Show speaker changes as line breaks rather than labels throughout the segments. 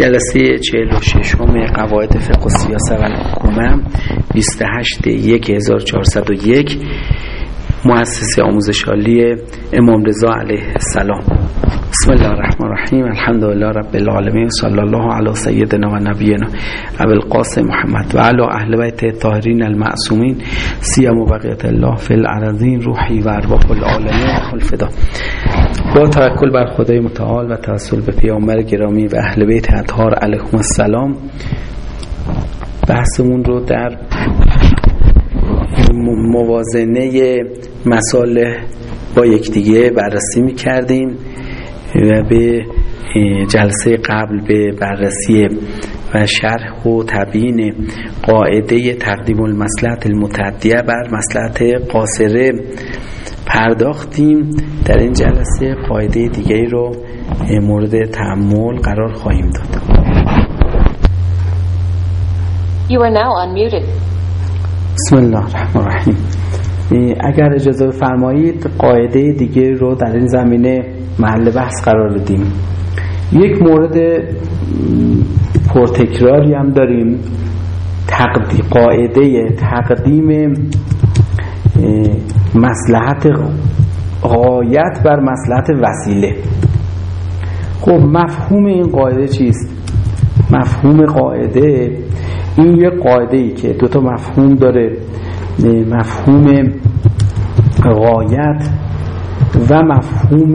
جلسه 46 همه قواعد فقه و سیاست و حکومه 28 1401 مؤسسه آموزش عالی امام رضا علیه السلام. بسم الله الرحمن الرحیم. الحمد لله رب العالمین. صلی الله علی سیدنا و نبینا ابو القاسم محمد و علی اهل بیت الطاهرین المعصومین. سیما و بقیت الله فی الارضین روحی و ارواح العالمین. الفدا با توکل بر خدای متعال و توسل به پیامبر گرامی و اهل بیت اطهار علیهم السلام. بحثمون رو در موازنه مسائل با یکدیگه بررسی می کردیم و به جلسه قبل به بررسی و شرح و تبیین قاعده تقدیم المصلحت المتعدیه بر مصلحت قاصره پرداختیم در این جلسه قاعده دیگری رو مورد تعمل قرار خواهیم داد.
You are now unmuted.
بسم الله الرحمن الرحیم. اگر اجازه بفرمایید قاعده دیگه رو در این زمینه محل بحث قرار بدیم. یک مورد پرتکراری هم داریم. تقدی قاعده تقدیم مسلحت غایت بر مسلحت وسیله. خب مفهوم این قاعده چیست؟ مفهوم قاعده این یه قاعده ای که دو تا مفهوم داره مفهوم غایت و مفهوم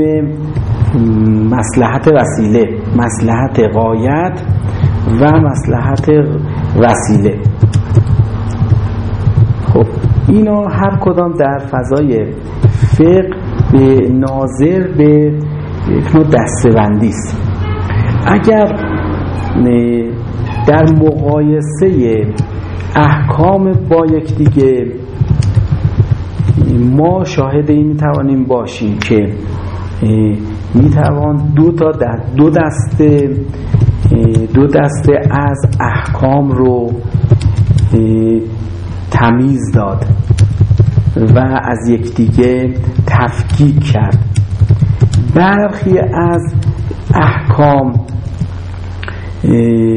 مسلحت وسیله. مسلحت غایت و مسلحت وسیله. اینا هر کدام در فضای فقه به ناظر به یک نوع دستبندی است. اگر در مقایسه احکام با یکدیگه ما شاهد این می‌توانیم باشیم که می‌توان دو تا در دو دسته دو دسته از احکام رو تمیز داد و از یکدیگه تفکیک کرد. برخی از احکام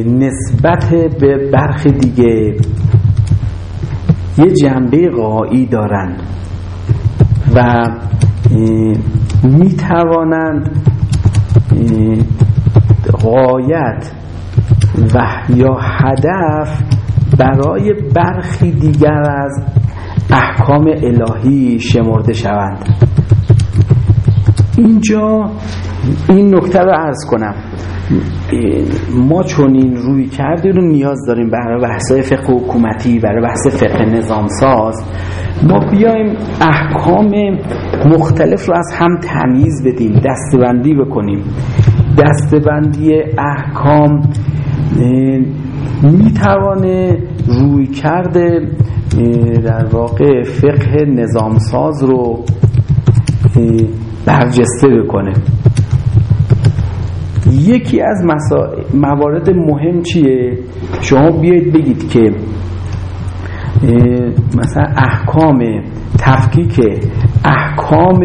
نسبت به برخی دیگه یه جنبه غایی دارند و می توانند غایت و یا هدف برای برخی دیگر از احکام الهی شمرده شوند. اینجا این نکته رو عرض کنم. ما چون این روی کرده رو نیاز داریم برای بحثای فقه حکومتی برای بحث فقه نظام ساز ما بیایم احکام مختلف رو از هم تمیز بدیم دستبندی بکنیم. دستبندی احکام می‌توانه روی کرده در واقع فقه نظام ساز رو برجسته بکنه. یکی از موارد مهم چیه؟ شما بیایید بگید که مثلا احکام تفکیک احکام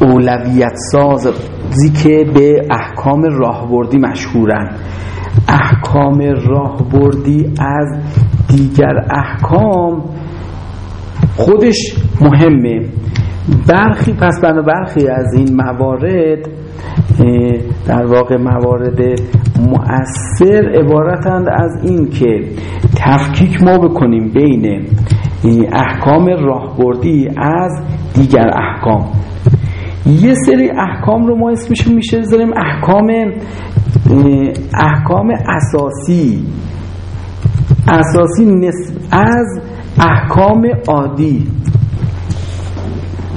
اولویت ساز که به احکام راهبردی مشهورن. احکام راهبردی از دیگر احکام خودش مهمه. برخی پس بنا برخی از این موارد در واقع موارد مؤثر عبارتند از این که تفکیک ما بکنیم بین احکام راهبردی از دیگر احکام. یه سری احکام رو ما اسمش میشه بذاریم احکام احکام اساسی. اساسی نسب از احکام عادی.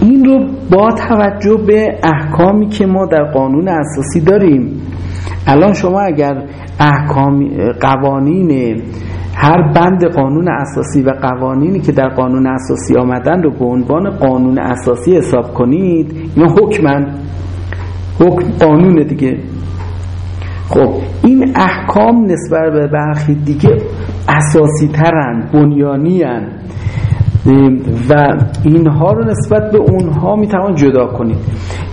این رو با توجه به احکامی که ما در قانون اساسی داریم. الان شما اگر احکام قوانین هر بند قانون اساسی و قوانینی که در قانون اساسی آمدن رو به عنوان قانون اساسی حساب کنید اینا حکمن. حکم قانون دیگه. خب این احکام نسبت به برخی دیگه اساسی ترن بنیانی هن و اینها رو نسبت به اونها می‌توان جدا کنید.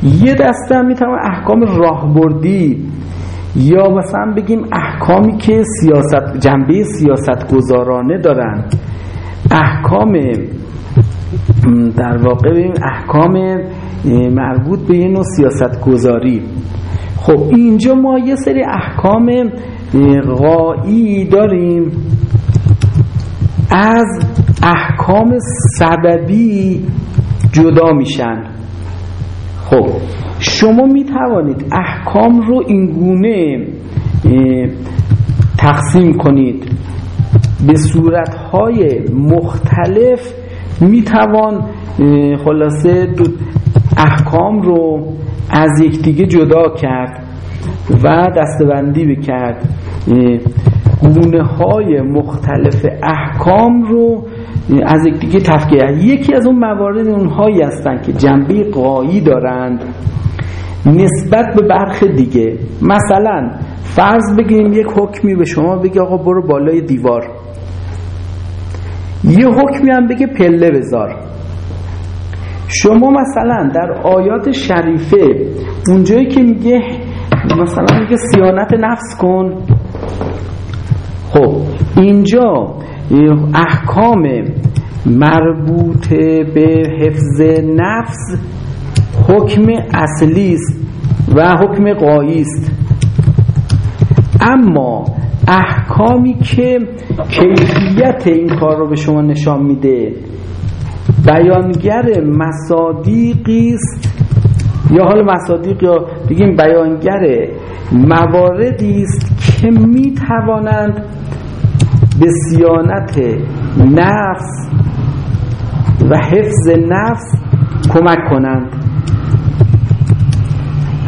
یه دسته هم می‌تونه احکام راهبردی یا مثلا بگیم احکامی که سیاست جنبه سیاست گذارانه دارن. احکام در واقع بگیم احکام مربوط به یه نوع سیاست گذاری خب اینجا ما یه سری احکام غایی داریم. از احکام سببی جدا میشن. خب. شما می توانید احکام رو اینگونه تقسیم کنید. به صورتهای مختلف می توان خلاصه احکام رو از یکدیگه جدا کرد و دستبندی بکرد. گونه های مختلف احکام رو از یکدیگه تفکیه. یکی از اون موارد اونهایی هستن که جنبه قایی دارند نسبت به برخ دیگه. مثلا فرض بگیم یک حکمی به شما بگه آقا برو بالای دیوار. یه حکمی هم بگه پله بذار. شما مثلا در آیات شریفه اونجایی که میگه مثلا میگه سیانت نفس کن. خب اینجا احکام مربوط به حفظ نفس حکم اصلی است و حکم قایی است. اما احکامی که کیفیت این کار رو به شما نشان میده بیانگر مصادیقی است. یا حال مصادیق یا بگیم بیانگر مواردی است که می توانند به سیانت نفس و حفظ نفس کمک کنند.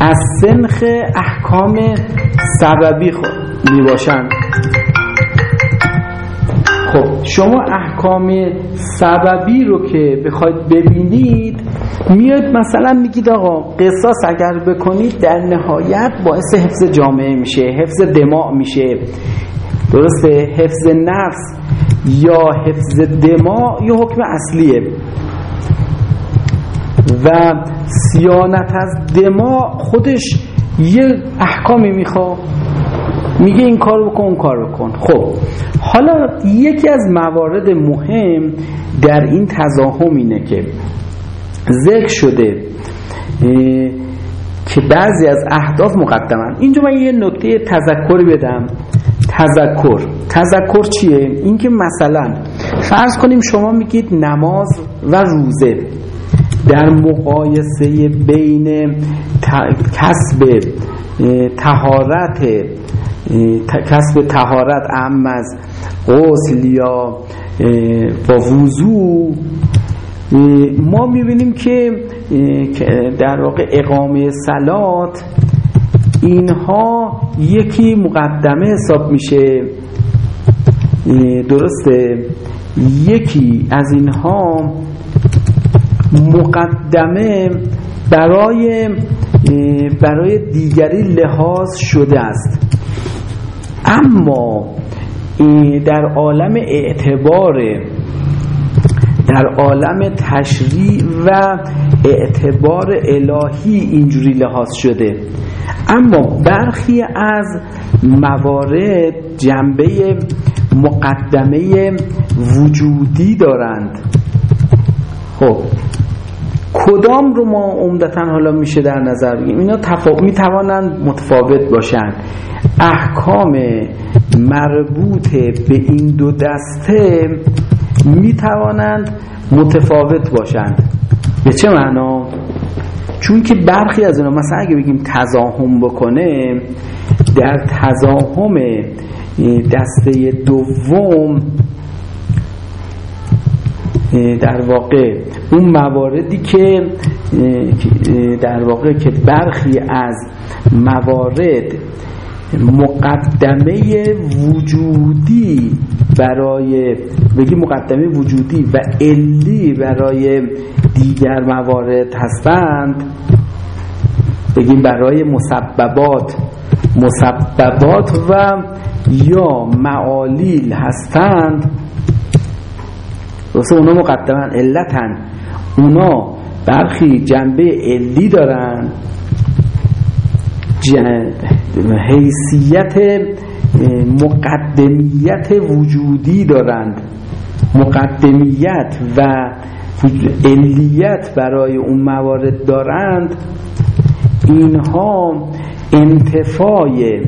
از سنخ احکام سببی می باشند خب شما احکام سببی رو که بخواید ببینید میاد مثلا میگید آقا قصاص اگر بکنید در نهایت باعث حفظ جامعه میشه حفظ دماع میشه. درسته؟ حفظ نفس یا حفظ دماع یه حکم اصلیه. و سیانت از دماع خودش یه احکامی می‌خواد. میگه این کار بکن اون کار بکن خب حالا یکی از موارد مهم در این تزاهم اینه که ذکر شده که بعضی از اهداف مقدمن. اینجا من یه نکته تذکری بدم. تذکر تذکر چیه؟ اینکه مثلا فرض کنیم شما میگید نماز و روزه در مقایسه بین کسب تهارت کسب تهارت ام از غسل یا با وضوع ما می‌بینیم که در واقع اقامه سلات اینها یکی مقدمه حساب میشه. درسته؟ یکی از اینها مقدمه برای برای دیگری لحاظ شده است. اما در عالم اعتبار در عالم تشریع و اعتبار الهی اینجوری لحاظ شده. اما برخی از موارد جنبه مقدمه وجودی دارند. خب کدام رو ما عمدتا حالا میشه در نظر بگیم اینا تفا... می‌توانند متفاوت باشند. احکام مربوط به این دو دسته می‌توانند متفاوت باشند. به چه معنا؟ چون که برخی از اینا مثلا اگه بگیم تزاهم بکنه در تزاهم دسته دوم در واقع اون مواردی که در واقع که برخی از موارد مقدمه وجودی برای بگی مقدمه وجودی و علی برای دیگر موارد هستند. بگیم برای مسببات. مسببات و یا معالیل هستند. واسه اونا مقدمن علتن. اونا برخی جنبه علی دارن. حیثیت مقدمیت وجودی دارند. مقدمیت و علیت برای اون موارد دارند. اینها انتفای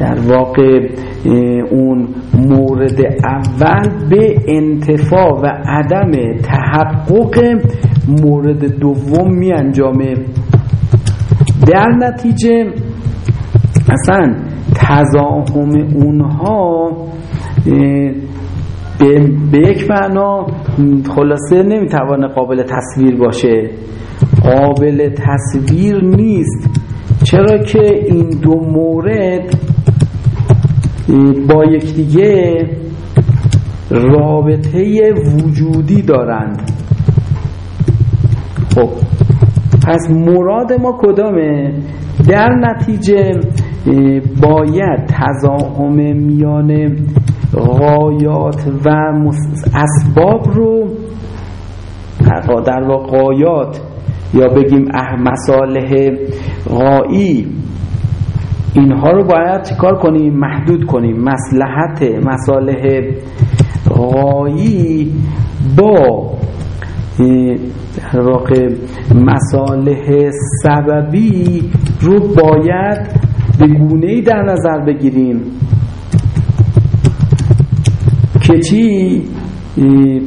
در واقع اون مورد اول به انتفا و عدم تحقق مورد دوم می انجامه در نتیجه اصلا تضاهم اونها به یک معنا خلاصه نمی‌توانه قابل تصویر باشه. قابل تصویر نیست. چرا که این دو مورد با یکدیگه رابطه وجودی دارند. خب پس مراد ما کدامه؟ در نتیجه باید تضاهم میان غایات و اسباب رو در واقع غایات یا بگیم مصالح غایی اینها رو باید چیکار کنیم؟ محدود کنیم. مسلحت مصالح غایی با واقع مصالح سببی رو باید به گونه در نظر بگیریم. که چی؟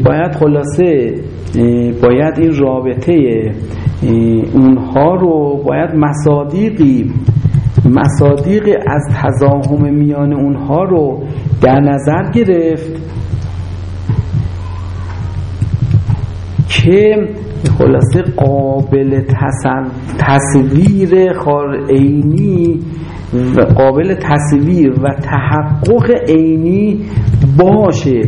باید خلاصه باید این رابطه اونها رو باید مصادیقی مصادیق از تضاهم میان اونها رو در نظر گرفت. که خلاصه قابل تصویر عینی و قابل تصویر و تحقق عینی باشه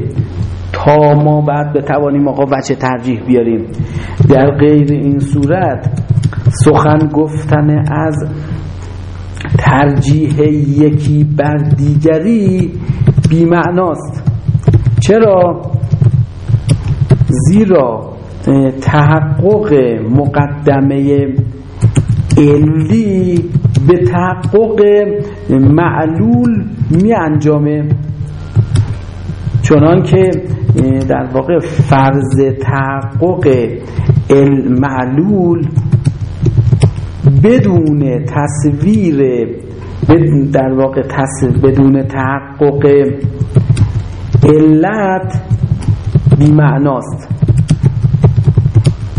تا ما بعد بتوانیم آقا وچه ترجیح بیاریم در غیر این صورت سخن گفتن از ترجیح یکی بر دیگری بیمعناست چرا؟ زیرا تحقق مقدمه علی به تحقق معلول می انجامه چنان که در واقع فرض تحقق المعلول بدون تصویر در واقع بدون تحقق علت بیمعناست.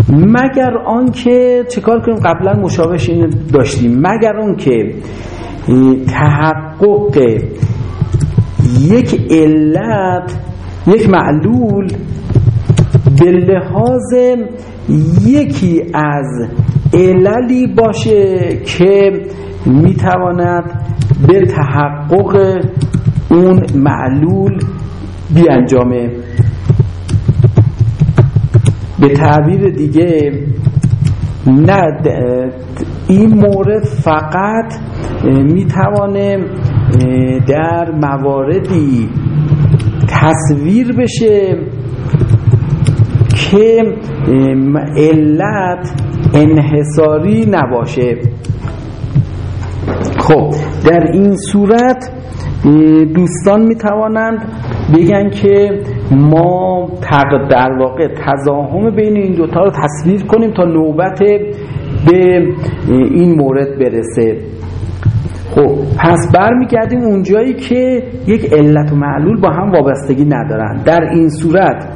مگر آنکه چیکار کنیم؟ قبلا مشابهش این داشتیم. مگر آنکه تحقق یک علت یک معلول به لحاظ یکی از عللی باشه که می‌تواند به تحقق اون معلول بیانجامه. به تعبیر دیگه نه این مورد فقط می‌توانه در مواردی تصویر بشه که علت انحصاری نباشه. خب در این صورت دوستان می توانند بگن که ما در واقع تضاهم بین این دوتا رو تصویر کنیم تا نوبت به این مورد برسه. خب پس برمیگردیم اونجایی که یک علت و معلول با هم وابستگی ندارن. در این صورت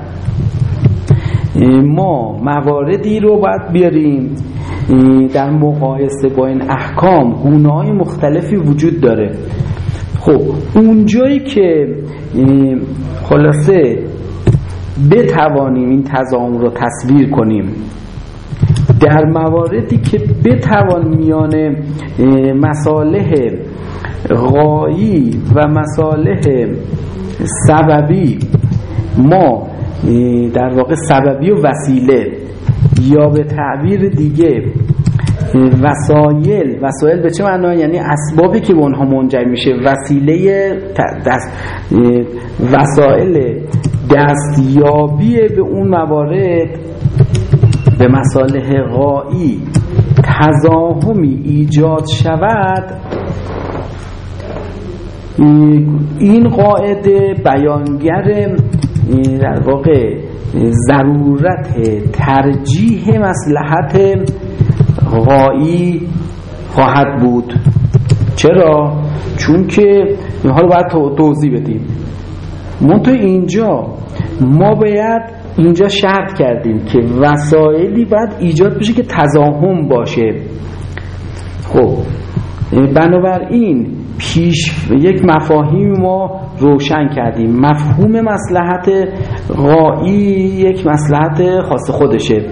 ما مواردی رو باید بیاریم. در مقایسه با این احکام های مختلفی وجود داره. خب اونجایی که خلاصه بتوانیم این تضامن رو تصویر کنیم در مواردی که بتوان میان مصالح غایی و مصالح سببی ما در واقع سببی و وسیله یا به تعبیر دیگه وسایل. وسایل به چه معنا؟ یعنی اسبابی که به اونها منجر میشه. وسیله دست وسایل دستیابی به اون موارد به مصالح غایی تزاهمی ایجاد شود. این قاعده بیانگر در واقع ضرورت ترجیح مسلحت غایی خواهد بود. چرا؟ چون که حالا باید توضیح بدیم. منتها اینجا ما باید اینجا شرط کردیم که وسایلی باید ایجاد بشه که تزاهم باشه. خب بنابراین پیش یک مفاهیم ما روشن کردیم. مفهوم مسلحت غایی یک مسلحت خاص خودشه.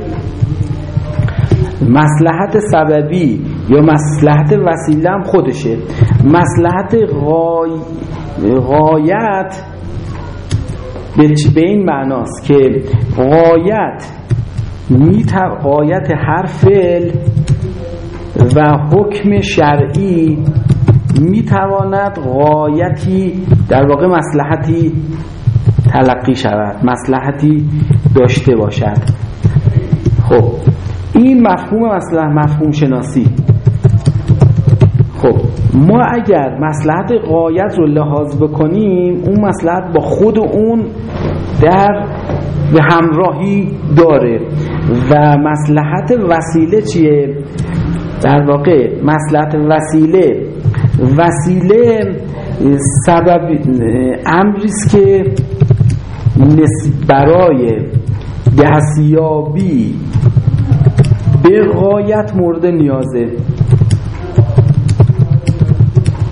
مسلحت سببی یا مسلحت وسیله هم خودشه. مسلحت غای... غایت به این معناست که غایت میتر غایت هر فعل و حکم شرعی می‌تواند غایتی در واقع مسلحتی تلقی شود مسلحتی داشته باشد. خب. این مفهوم مسلح مفهوم شناسی. خب ما اگر مسلحت غایت رو لحاظ بکنیم اون مسلحت با خود اون در به همراهی داره. و مسلحت وسیله چیه؟ در واقع مسلحت وسیله. وسیله سبب امریست که برای دستیابی به غایت مورد نیازه.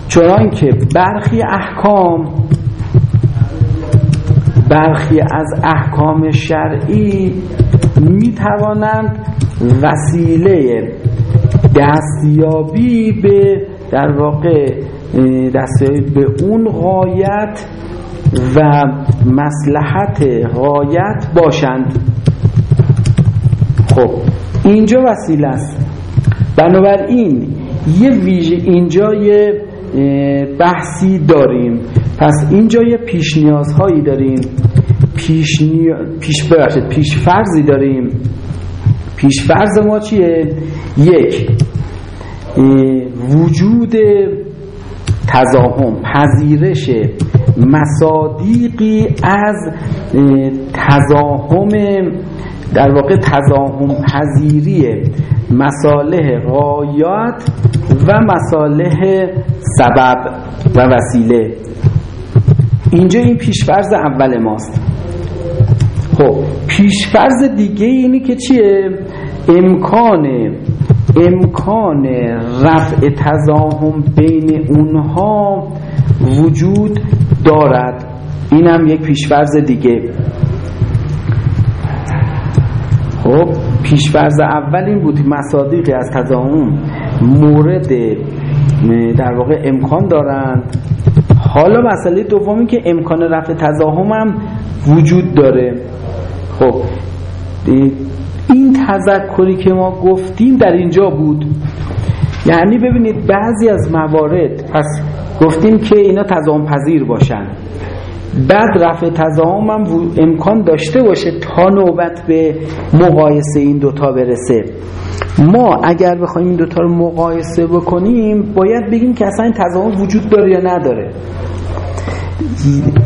چنان که برخی احکام برخی از احکام شرعی می توانند وسیله دستیابی به در واقع دستیابی به اون غایت و مسلحت غایت باشند. خب اینجا وسیله است. بنابراین یه ویژه اینجا یه بحثی داریم. پس اینجا یه پیش نیازهایی داریم. پیش, نیا... پیش ببخشید پیش فرضی داریم. پیش فرض ما چیه؟ یک وجود تزاهم پذیرش مصادیقی از تزاهم در واقع تزاهم پذیری مصالح غایات و مصالح سبب و وسیله. اینجا این پیشفرز اول ماست. خب پیشفرز دیگه اینی که چیه؟ امکان امکان رفع تزاهم بین اونها وجود دارد. اینم یک پیشفرز دیگه. خب پیشفرز اول این بود مصادیقی از تزاهم مورد در واقع امکان دارند. حالا مسئله دومی که امکان رفع تزاهم هم وجود داره. خب این تذکری که ما گفتیم در اینجا بود. یعنی ببینید بعضی از موارد پس گفتیم که اینا تزاهم پذیر باشن. بعد رفع تزاهم هم امکان داشته باشه تا نوبت به مقایسه این دوتا برسه. ما اگر بخوایم این دوتا رو مقایسه بکنیم باید بگیم که اصلا این تزاهم وجود داره یا نداره.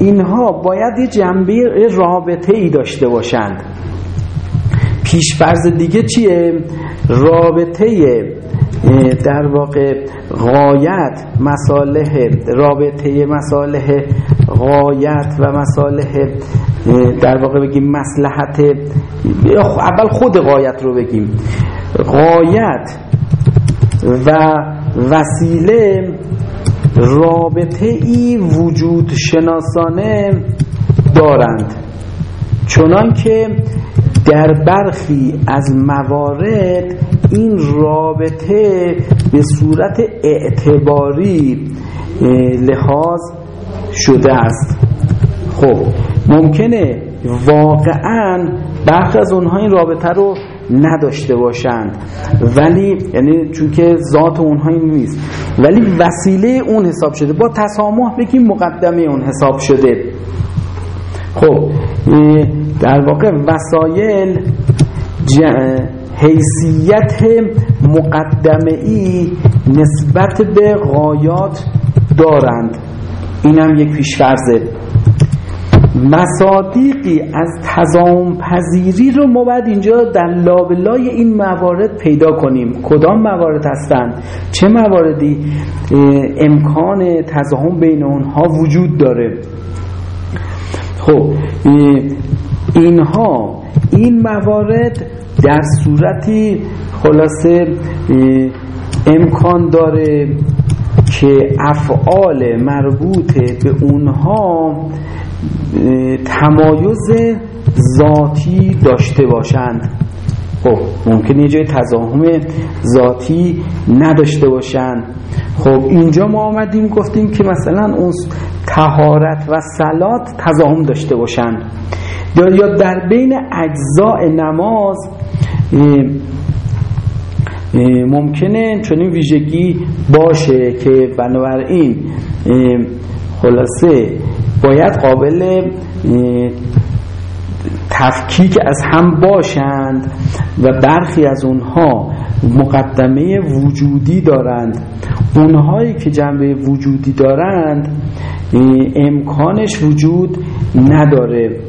اینها باید یه جنبه رابطه ای داشته باشند. پیشفرز دیگه چیه؟ رابطه در واقع غایت مصالح رابطه مصالح غایت و مصالح در واقع بگیم مسلحت اول خود غایت رو بگیم. غایت و وسیله رابطه ای وجود شناسانه دارند. چنان که در برخی از موارد این رابطه به صورت اعتباری لحاظ شده است. خب ممکنه واقعا برخی از اونها این رابطه رو نداشته باشند. ولی یعنی چون که ذات اونها این نیست. ولی وسیله اون حساب شده. با تسامح بگیم مقدمه اون حساب شده. خب در واقع وسایل حیثیت مقدمه ای نسبت به غایات دارند. این هم یک پیشفرزه مصادیقی از تضام پذیری رو ما باید اینجا در لابلای این موارد پیدا کنیم. کدام موارد هستند؟ چه مواردی؟ امکان تضاهم بین اونها وجود داره. خب اینها این موارد در صورتی خلاصه امکان داره که افعال مربوط به اونها تمایز ذاتی داشته باشند. خب ممکنه یه جای تضاهم ذاتی نداشته باشند. خب اینجا ما آمدیم گفتیم که مثلا اون تهارت و سلات تضاهم داشته باشند. یا در بین اجزاء نماز ممکنه چنین ویژگی باشه که بنابراین خلاصه باید قابل تفکیک از هم باشند و برخی از اونها مقدمه وجودی دارند. اونهایی که جنبه وجودی دارند امکانش وجود نداره.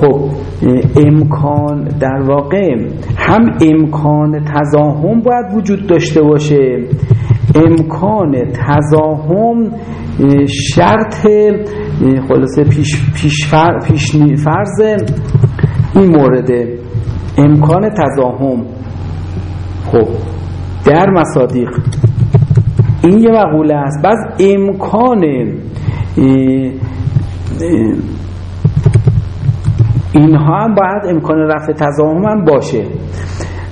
خب امکان در واقع هم امکان تزاهم باید وجود داشته باشه. امکان تزاهم شرط خلاصه پیش, پیش, فر پیش فرض این مورده. امکان تزاهم خب در مصادیق این یه مقوله است. بعد امکان اینها هم باید امکان رفع تضاهم هم باشه.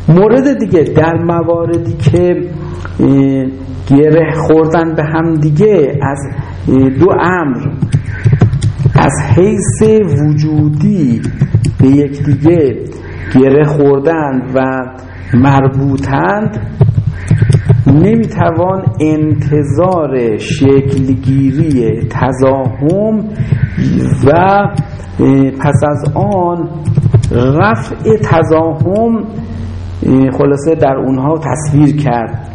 مورد دیگه در مواردی که گره خوردن به هم دیگه از دو امر از حیث وجودی به یکدیگه گره خوردن و مربوطند نمی‌توان انتظار شکلگیری تزاهم و پس از آن رفع تزاهم خلاصه در اونها تصویر کرد.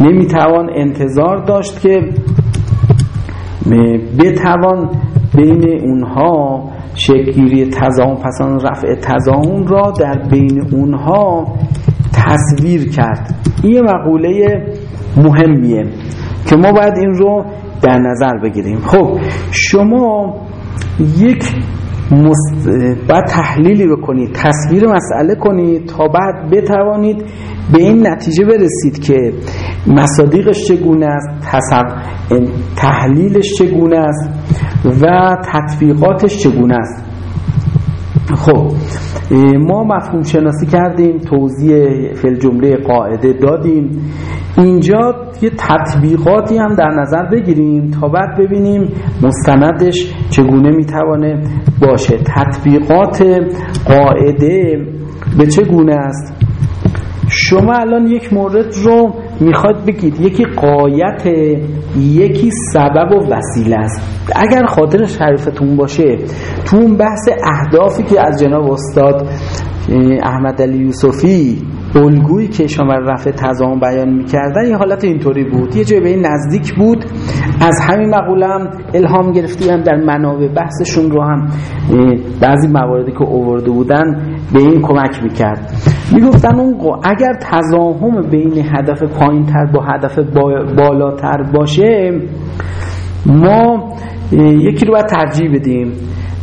نمی‌توان انتظار داشت که بتوان بین اونها شکلگیری تزاهم پس آن رفع تزاهم را در بین اونها تصویر کرد. این مقوله مهمیه که ما باید این رو در نظر بگیریم. خب شما یک مست... باید تحلیلی بکنید تصویر مسئله کنید تا بعد بتوانید به این نتیجه برسید که مصادیقش چگونه است تحلیلش چگونه است و تطبیقاتش چگونه است. خب ما مفهوم شناسی کردیم توضیح فل جمله قاعده دادیم. اینجا یه تطبیقاتی هم در نظر بگیریم تا بعد ببینیم مستندش چگونه می‌توانه باشه. تطبیقات قاعده به چه گونه است؟ شما الان یک مورد رو می‌خواد بگید یکی قایت یکی سبب و وسیله است. اگر خاطر شریفتون باشه تو اون بحث اهدافی که از جناب استاد احمد علی یوسفی الگویی که شما رفع تضام بیان می‌کردن یه حالت اینطوری بود. یه جای به این نزدیک بود. از همین مقولم الهام گرفتی در منابع بحثشون رو هم بعضی مواردی که اوورده بودن به این کمک می‌کرد. می‌گفتن اون اگر تضاهم بین هدف پایین تر با هدف بالاتر باشه ما یکی رو باید ترجیح بدیم.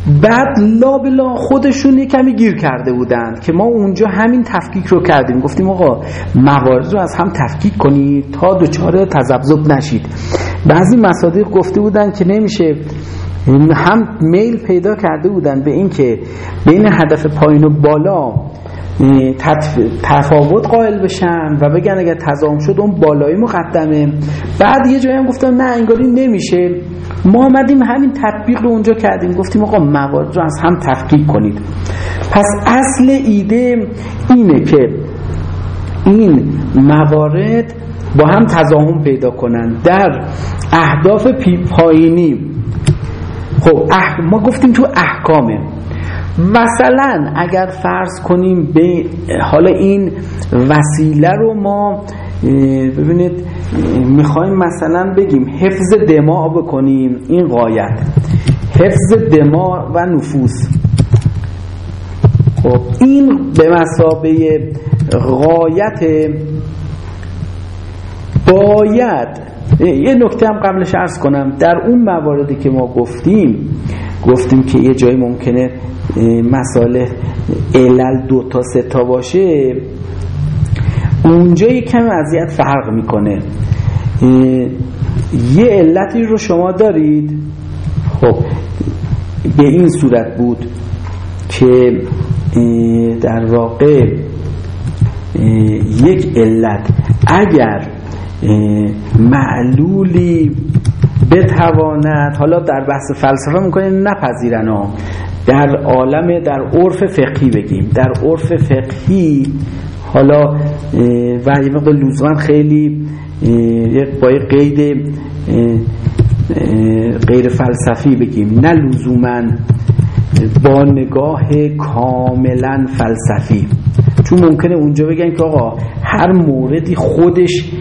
بعد لابلا خودشون یه کمی گیر کرده بودند که ما اونجا همین تفکیک رو کردیم. گفتیم آقا موارد رو از هم تفکیک کنید تا دوچار تذبذب نشید. بعضی مصادیق گفته بودن که نمیشه هم میل پیدا کرده بودن به این که بین هدف پایین و بالا تفاوت قائل بشن و بگن اگر تضام شد اون بالایی مقدمه. بعد یه جایی هم گفتم نه انگاری نمیشه. ما آمدیم همین تطبیق رو اونجا کردیم. گفتیم آقا موارد رو از هم تفکیک کنید. پس اصل ایده اینه که این موارد با هم تضاهم پیدا کنن. در اهداف پایینی. خب ما گفتیم تو احکامه. مثلا اگر فرض کنیم به حالا این وسیله رو ما ببینید می‌خوایم مثلا بگیم حفظ دماغ بکنیم این قایت حفظ دماغ و نفوس. خب این به مسابه غایت باید یه نکته هم قبلش ارز کنم. در اون مواردی که ما گفتیم گفتیم که یه جایی ممکنه مساله علل دو تا سه تا باشه اونجا یه کم وضعیت فرق می‌کنه. یه علتی رو شما دارید خب به این صورت بود که در واقع یک علت اگر معلولی بتواند حالا در بحث فلسفه می‌کنه نپذیرن ها در عالم در عرف فقهی بگیم. در عرف فقهی حالا و یه مقدار لزوما خیلی با یه قید غیر فلسفی بگیم. نه لزوما با نگاه کاملا فلسفی. چون ممکنه اونجا بگن که آقا هر موردی خودش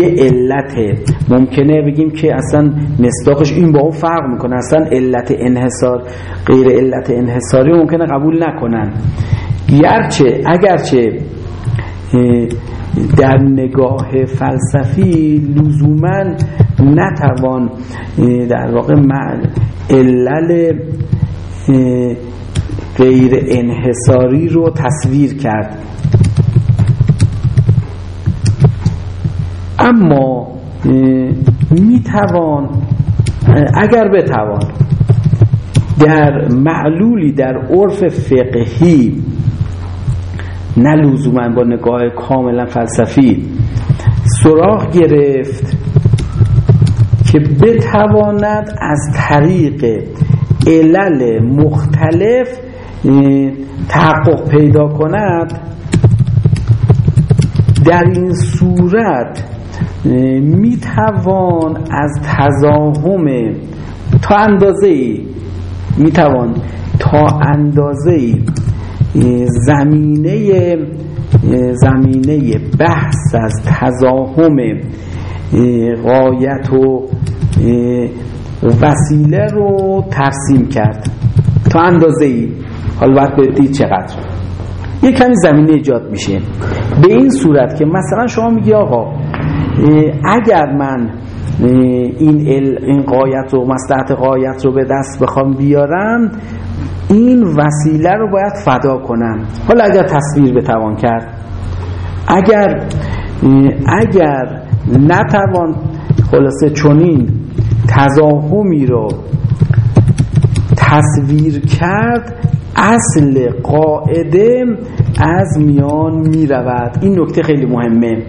یه علته. ممکنه بگیم که اصلا مصداقش این با اون فرق می‌کنه. اصلا علت انحصار غیر علت انحصاری ممکنه قبول نکنن. گرچه اگرچه در نگاه فلسفی لزوما نتوان در واقع علل غیر انحصاری رو تصویر کرد. اما می‌توان اگر بتوان در معلولی در عرف فقهی نه لزوما با نگاه کاملا فلسفی سراغ گرفت که بتواند از طریق علل مختلف تحقق پیدا کند در این صورت می‌توان از تزاهم تا اندازه ای می‌توان تا اندازه زمینه زمینه بحث از تزاهم غایت و وسیله رو ترسیم کرد. تا اندازه ای حالا باید بدید چقدر. یه کمی زمینه ایجاد میشه. به این صورت که مثلا شما میگی آقا اگر من این این قایت رو مصلحت قایت رو به دست بخوام بیارم این وسیله رو باید فدا کنم. حالا اگر تصویر بتوان کرد. اگر اگر نتوان خلاصه چنین تزاهمی رو تصویر کرد اصل قاعده از میان می رود این نکته خیلی مهمه.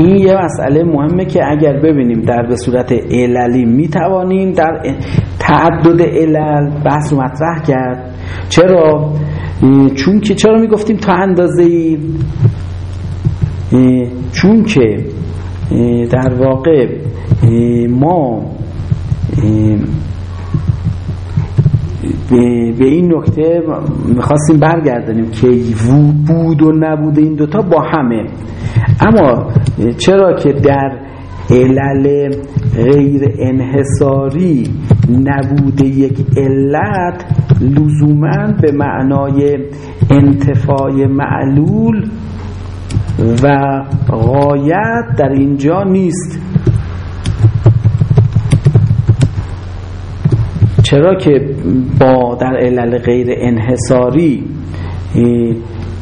این یه مسئله مهمه که اگر ببینیم در به صورت عللی می توانیم در تعدد علل بحث رو مطرح کرد چرا؟ چون که چرا می گفتیم تا اندازه ای چون که در واقع ما به این نکته می‌خواستیم برگردانیم که بود و نبود این دوتا با همه اما چرا که در علل غیر انحصاری نبود یک علت لزوما به معنای انتفاع معلول و غایت در اینجا نیست. چرا که با در علل غیر انحصاری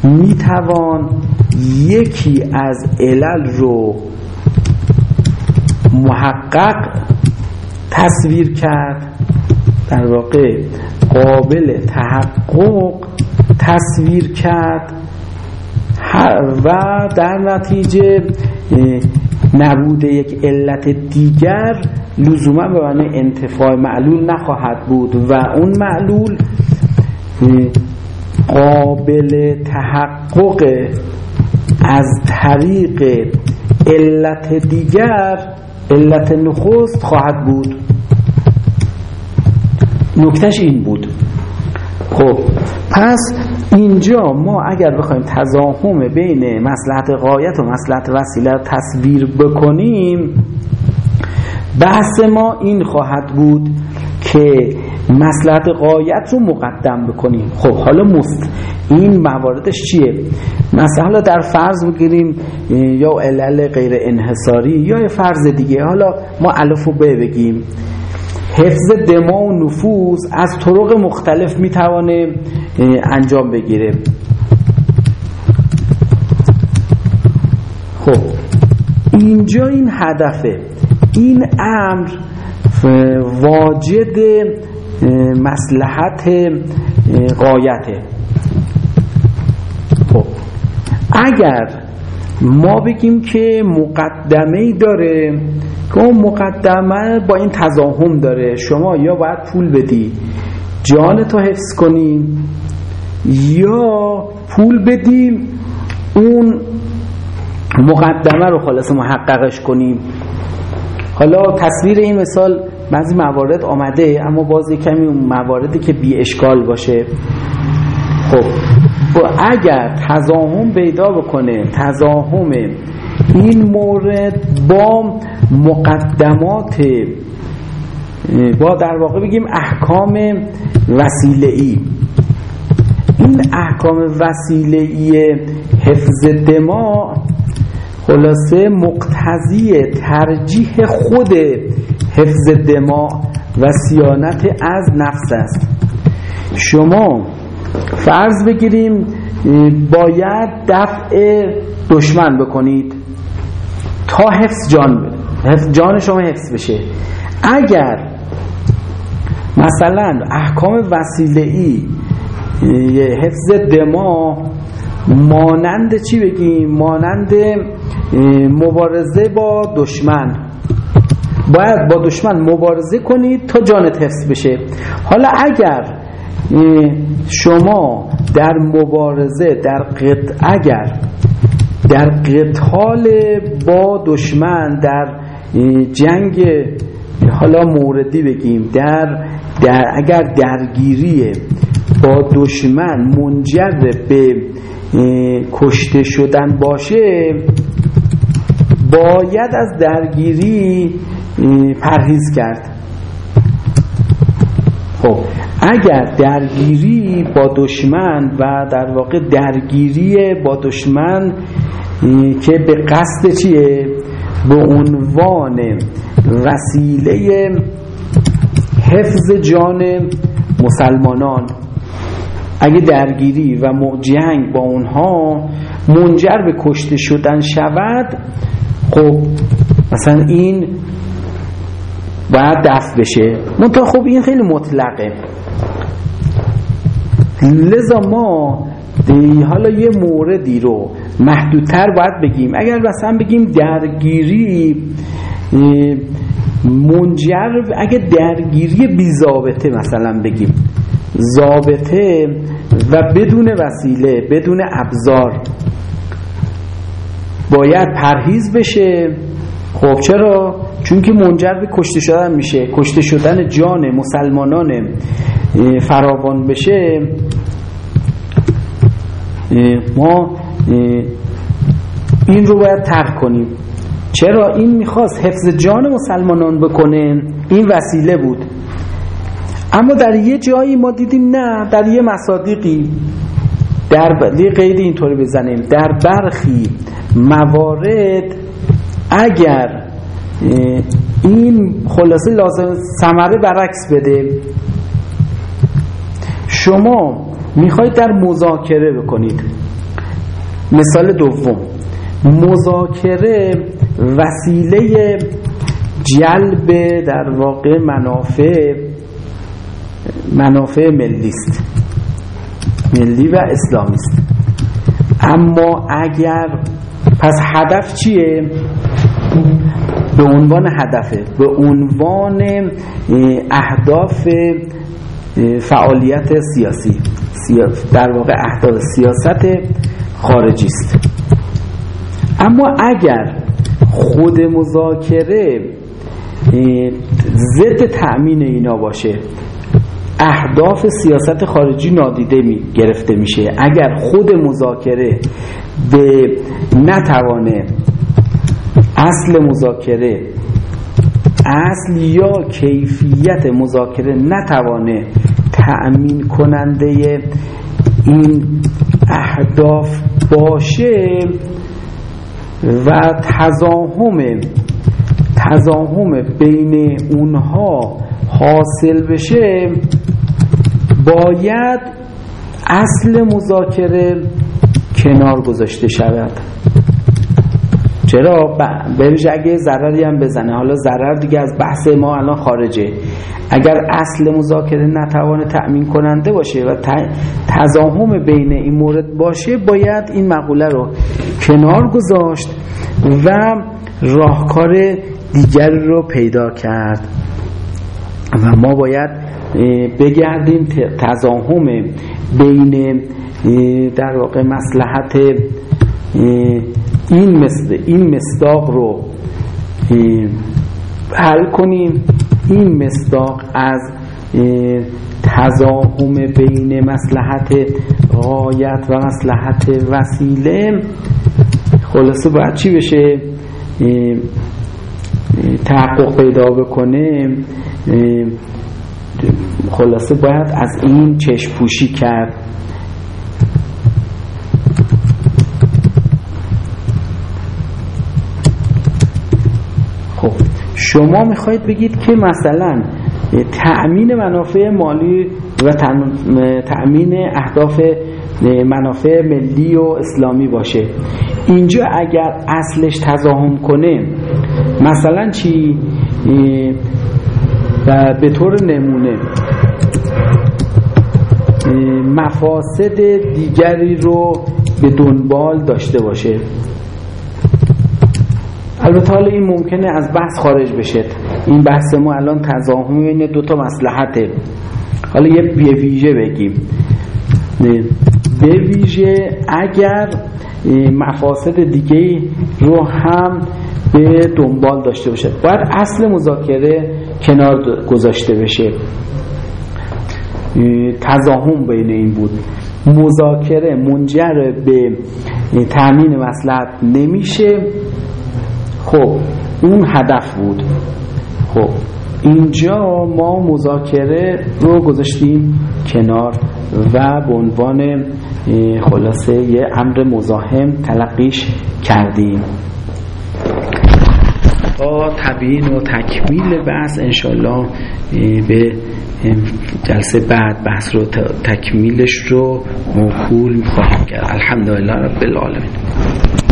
می‌توان یکی از علل رو محقق تصویر کرد. در واقع قابل تحقق تصویر کرد. و در نتیجه نبود یک علت دیگر لزوما به معنی انتفاع معلول نخواهد بود و اون معلول قابل تحقق از طریق علت دیگر علت نخست خواهد بود. نکتش این بود. خب پس اینجا ما اگر بخوایم تضاهم بین مسلحت قایت و مسلحت وسیله رو تصویر بکنیم بحث ما این خواهد بود که مسلحت قایت رو مقدم بکنیم. خب حالا مست این مواردش چیه؟ مثلا در فرض بگیریم یا علل غیر انحصاری یا فرض دیگه. حالا ما الف و ب بگیم. حفظ دما و نفوذ از طرق مختلف می‌توانه انجام بگیره. خب اینجا این هدفه. این امر واجد مسلحت قایته خب. اگر ما بگیم که مقدمه ای داره که اون مقدمه با این تضاهم داره شما یا باید پول بدی جان تو حفظ کنی یا پول بدیم اون مقدمه رو خلاص محققش کنیم. حالا تصویر این مثال بعضی موارد آمده اما باز کمی اون مواردی که بی اشکال باشه. خب اگر تضاهم پیدا بکنه تضاهم این مورد با مقدمات با در واقع بگیم احکام وسیله ای این احکام وسیله ای حفظ دماغ خلاصه مقتضی ترجیح خود حفظ دماغ و سیانت از نفس است. شما فرض بگیریم باید دفع دشمن بکنید تا حفظ جان بده. حفظ جان شما حفظ بشه. اگر مثلا احکام وسیله ای حفظ دماغ مانند چی بگیم؟ مانند مبارزه با دشمن. باید با دشمن مبارزه کنید تا جانت حفظ بشه. حالا اگر شما در مبارزه در قط اگر در قتال با دشمن در جنگ حالا موردی بگیم در, در اگر درگیری با دشمن منجر به کشته شدن باشه باید از درگیری پرهیز کرد. خب اگر درگیری با دشمن و در واقع درگیری با دشمن که به قصد چیه؟ به عنوان وسیله حفظ جان مسلمانان. اگه درگیری و جنگ با اونها منجر به کشته شدن شود خب مثلا این باید دفع بشه. منتها خب این خیلی مطلقه. لذا ما حالا یه موردی رو محدودتر باید بگیم. اگر مثلا بگیم درگیری منجر اگه درگیری بی زابطه مثلا بگیم. زابطه و بدون وسیله بدون ابزار. باید پرهیز بشه. خب چرا؟ چون که منجر به کشته شدن میشه کشته شدن جان مسلمانان فراوان بشه ما این رو باید ترک کنیم. چرا؟ این می‌خواست حفظ جان مسلمانان بکنه این وسیله بود. اما در یه جایی ما دیدیم نه در یه مصادیقی در یه قید اینطوری بزنیم. در برخی موارد اگر این خلاصه لازم ثمره برعکس بده. شما می‌خواید در مذاکره بکنید. مثال دوم مذاکره وسیله جلب در واقع منافع منافع ملی است ملی و اسلامی است اما اگر پس هدف چیه؟ به عنوان هدفه به عنوان اهداف فعالیت سیاسی. در واقع اهداف سیاست خارجی است. اما اگر خود مذاکره ضد تأمین اینا باشه اهداف سیاست خارجی نادیده می گرفته میشه. اگر خود مذاکره به نتوانه اصل مذاکره اصل یا کیفیت مذاکره نتوانه تأمین کننده این اهداف باشه و تزاهم تزاهم بین اونها حاصل بشه باید اصل مذاکره کنار گذاشته شود. چرا؟ بریش اگه ضرری هم بزنه. حالا ضرر دیگه از بحث ما الان خارجه. اگر اصل مذاکره نتوانه تأمین کننده باشه و تضاهم بین این مورد باشه باید این مقوله رو کنار گذاشت و راهکار دیگر رو پیدا کرد. و ما باید بگردیم تضاهم بین در واقع مسلحت این مثل این مصداق رو حل کنیم. این مصداق از تضاهم بین مسلحت غایت و مسلحت وسیله. خلاصه باید چی بشه؟ تحقق پیدا بکنه. خلاصه باید از این چشم پوشی کرد خب شما می‌خواید بگید که مثلا تأمین منافع مالی و تأمین اهداف منافع ملی و اسلامی باشه. اینجا اگر اصلش تضاهم کنه مثلا چی؟ به طور نمونه مفاسد دیگری رو به دنبال داشته باشه. البته حالا این ممکنه از بحث خارج بشه. این بحث ما الان تضاهم بین دو تا مصلحته. حالا یه ویژه بگیم. به ویژه اگر مفاسد دیگه رو هم به دنبال داشته باشه. باید اصل مذاکره کنار گذاشته بشه. تضاهم بین این بود. مذاکره منجر به تامین مسلحت نمیشه. خب اون هدف بود. خب اینجا ما مذاکره رو گذاشتیم کنار و به عنوان خلاصه یه امر مزاحم تلقیش کردیم. با تبیین و تکمیل بحث انشالله به جلسه بعد بحث رو تکمیلش رو موکول می‌خواهیم کرد. الحمدلله رب العالمین.